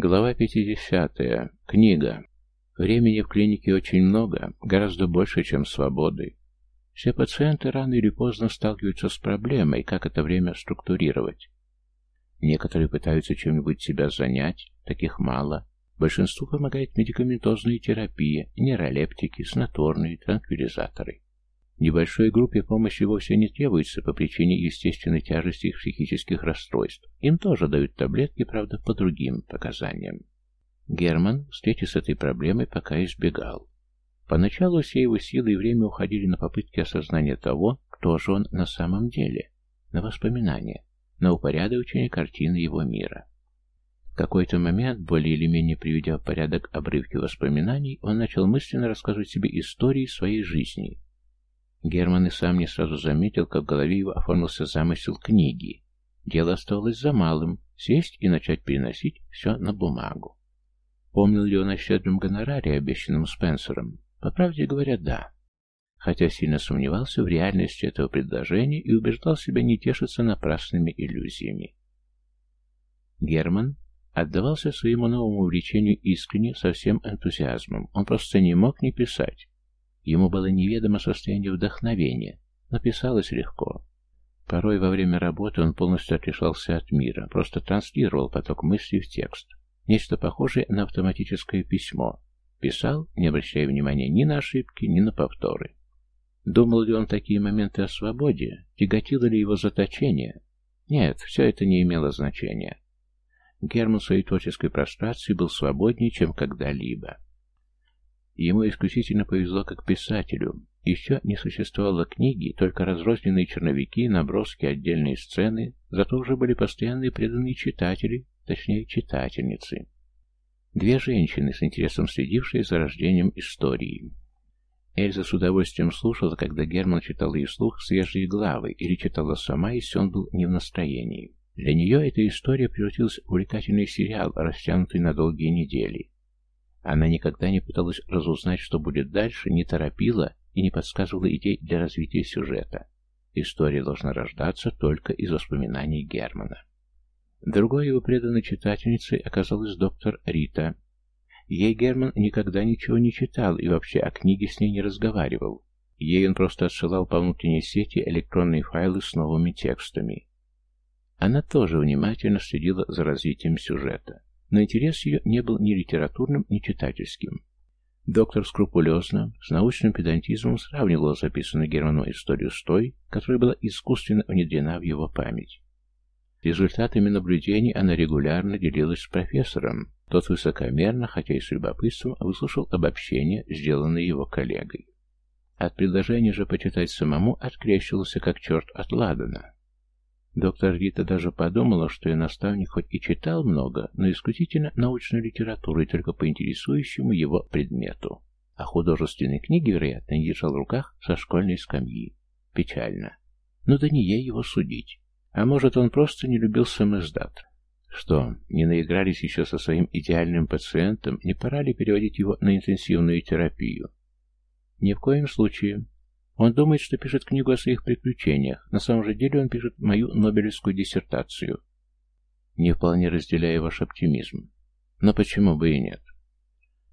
Глава 50. Книга. Времени в клинике очень много, гораздо больше, чем свободы. Все пациенты рано или поздно сталкиваются с проблемой, как это время структурировать. Некоторые пытаются чем-нибудь себя занять, таких мало. Большинству помогает медикаментозная терапия, нейролептики, снотворные, транквилизаторы. Небольшой группе помощи вовсе не требуется по причине естественной тяжести их психических расстройств. Им тоже дают таблетки, правда, по другим показаниям. Герман, встречи с этой проблемой, пока избегал. Поначалу все его силы и время уходили на попытки осознания того, кто же он на самом деле, на воспоминания, на упорядочение картины его мира. В какой-то момент, более или менее приведя в порядок обрывки воспоминаний, он начал мысленно рассказывать себе истории своей жизни, Герман и сам не сразу заметил, как в голове его оформился замысел книги. Дело оставалось за малым — сесть и начать переносить все на бумагу. Помнил ли он о щедром гонораре, обещанном Спенсером? По правде говоря, да. Хотя сильно сомневался в реальности этого предложения и убеждал себя не тешиться напрасными иллюзиями. Герман отдавался своему новому увлечению искренне, со всем энтузиазмом. Он просто не мог не писать. Ему было неведомо состояние вдохновения, но писалось легко. Порой во время работы он полностью отрешался от мира, просто транслировал поток мыслей в текст. Нечто похожее на автоматическое письмо. Писал, не обращая внимания ни на ошибки, ни на повторы. Думал ли он такие моменты о свободе? Тяготило ли его заточение? Нет, все это не имело значения. Герман в своей творческой прострации был свободнее, чем когда-либо. Ему исключительно повезло как писателю. Еще не существовало книги, только разрозненные черновики, наброски, отдельные сцены, зато уже были постоянные преданные читатели, точнее читательницы. Две женщины, с интересом следившие за рождением истории. Эльза с удовольствием слушала, когда Герман читал ей вслух свежие главы, или читала сама, если он был не в настроении. Для нее эта история превратилась в увлекательный сериал, растянутый на долгие недели. Она никогда не пыталась разузнать, что будет дальше, не торопила и не подсказывала идей для развития сюжета. История должна рождаться только из воспоминаний Германа. Другой его преданной читательницей оказалась доктор Рита. Ей Герман никогда ничего не читал и вообще о книге с ней не разговаривал. Ей он просто отсылал по внутренней сети электронные файлы с новыми текстами. Она тоже внимательно следила за развитием сюжета но интерес ее не был ни литературным, ни читательским. Доктор скрупулезно, с научным педантизмом сравнивал записанную Герману историю с той, которая была искусственно внедрена в его память. Результатами наблюдений она регулярно делилась с профессором. Тот высокомерно, хотя и с любопытством, выслушал обобщение, сделанное его коллегой. От предложения же почитать самому открещивался как черт от ладана. Доктор Рита даже подумала, что ее наставник хоть и читал много, но исключительно научную литературу и только по интересующему его предмету. А художественные книги, вероятно, не держал в руках со школьной скамьи. Печально. Но да не ей его судить. А может, он просто не любил самоздат. Что, не наигрались еще со своим идеальным пациентом, не пора ли переводить его на интенсивную терапию? Ни в коем случае. Он думает, что пишет книгу о своих приключениях. На самом же деле он пишет мою Нобелевскую диссертацию. Не вполне разделяю ваш оптимизм. Но почему бы и нет?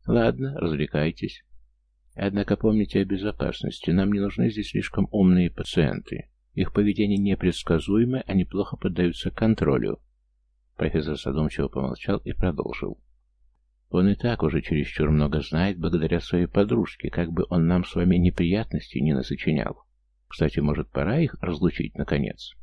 Ладно, развлекайтесь. Однако помните о безопасности. Нам не нужны здесь слишком умные пациенты. Их поведение непредсказуемое, они плохо поддаются контролю. Профессор задумчиво помолчал и продолжил. Он и так уже чересчур много знает благодаря своей подружке, как бы он нам с вами неприятностей не насочинял. Кстати, может, пора их разлучить, наконец?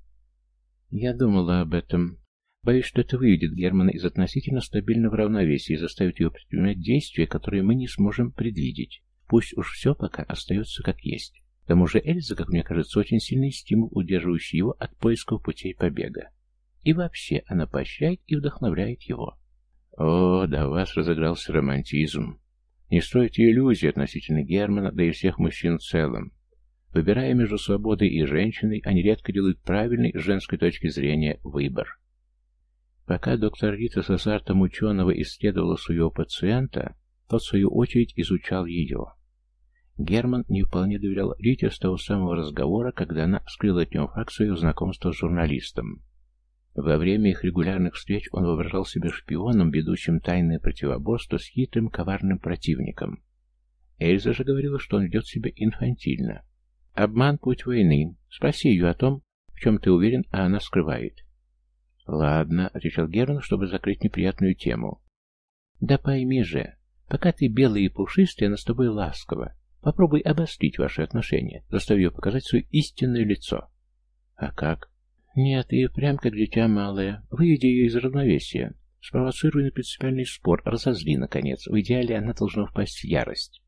Я думала об этом. Боюсь, что это выведет Германа из относительно стабильного равновесия и заставит его предпринимать действия, которые мы не сможем предвидеть. Пусть уж все пока остается как есть. К тому же Эльза, как мне кажется, очень сильный стимул, удерживающий его от поисков путей побега. И вообще она поощряет и вдохновляет его. О, да у вас разыгрался романтизм. Не стойте иллюзий относительно Германа, да и всех мужчин в целом. Выбирая между свободой и женщиной, они редко делают правильный с женской точки зрения выбор. Пока доктор Рита с азартом ученого исследовала своего пациента, тот, в свою очередь, изучал ее. Герман не вполне доверял Рите с того самого разговора, когда она скрыла от него факт своего знакомства с журналистом. Во время их регулярных встреч он воображал себя шпионом, ведущим тайное противоборство с хитрым, коварным противником. Эльза же говорила, что он ведет себя инфантильно. «Обман — путь войны. Спроси ее о том, в чем ты уверен, а она скрывает». «Ладно», — отвечал Герман, чтобы закрыть неприятную тему. «Да пойми же, пока ты белый и пушистый, она с тобой ласково. Попробуй обострить ваши отношения, заставь ее показать свое истинное лицо». «А как?» «Нет, и прям как дитя малое. Выведи ее из равновесия. Спровоцируй на принципиальный спор, разозли, наконец. В идеале она должна впасть в ярость».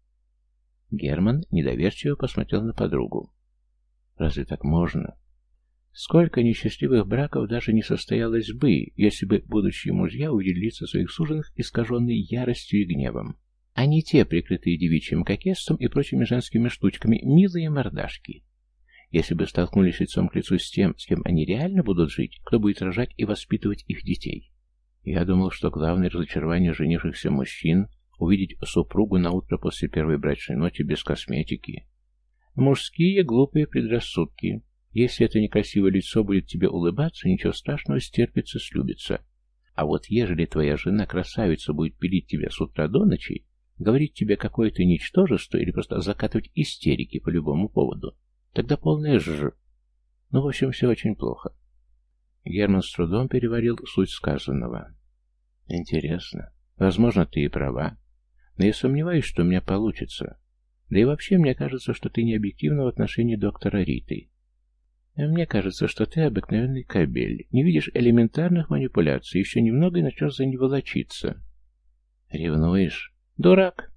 Герман недоверчиво посмотрел на подругу. «Разве так можно?» Сколько несчастливых браков даже не состоялось бы, если бы будущие мужья увидели лица своих суженых, искаженные яростью и гневом, а не те, прикрытые девичьим кокетством и прочими женскими штучками, милые мордашки. Если бы столкнулись лицом к лицу с тем, с кем они реально будут жить, кто будет рожать и воспитывать их детей. Я думал, что главное разочарование женившихся мужчин — увидеть супругу на утро после первой брачной ночи без косметики. Мужские глупые предрассудки. Если это некрасивое лицо будет тебе улыбаться, ничего страшного, стерпится, слюбится. А вот ежели твоя жена красавица будет пилить тебя с утра до ночи, говорить тебе какое-то ничтожество или просто закатывать истерики по любому поводу, Тогда полная ж... Ну, в общем, все очень плохо. Герман с трудом переварил суть сказанного. Интересно. Возможно, ты и права. Но я сомневаюсь, что у меня получится. Да и вообще, мне кажется, что ты не объективна в отношении доктора Риты. А мне кажется, что ты обыкновенный кабель. Не видишь элементарных манипуляций. Еще немного и начнешь за него волочиться. Ревнуешь? Дурак.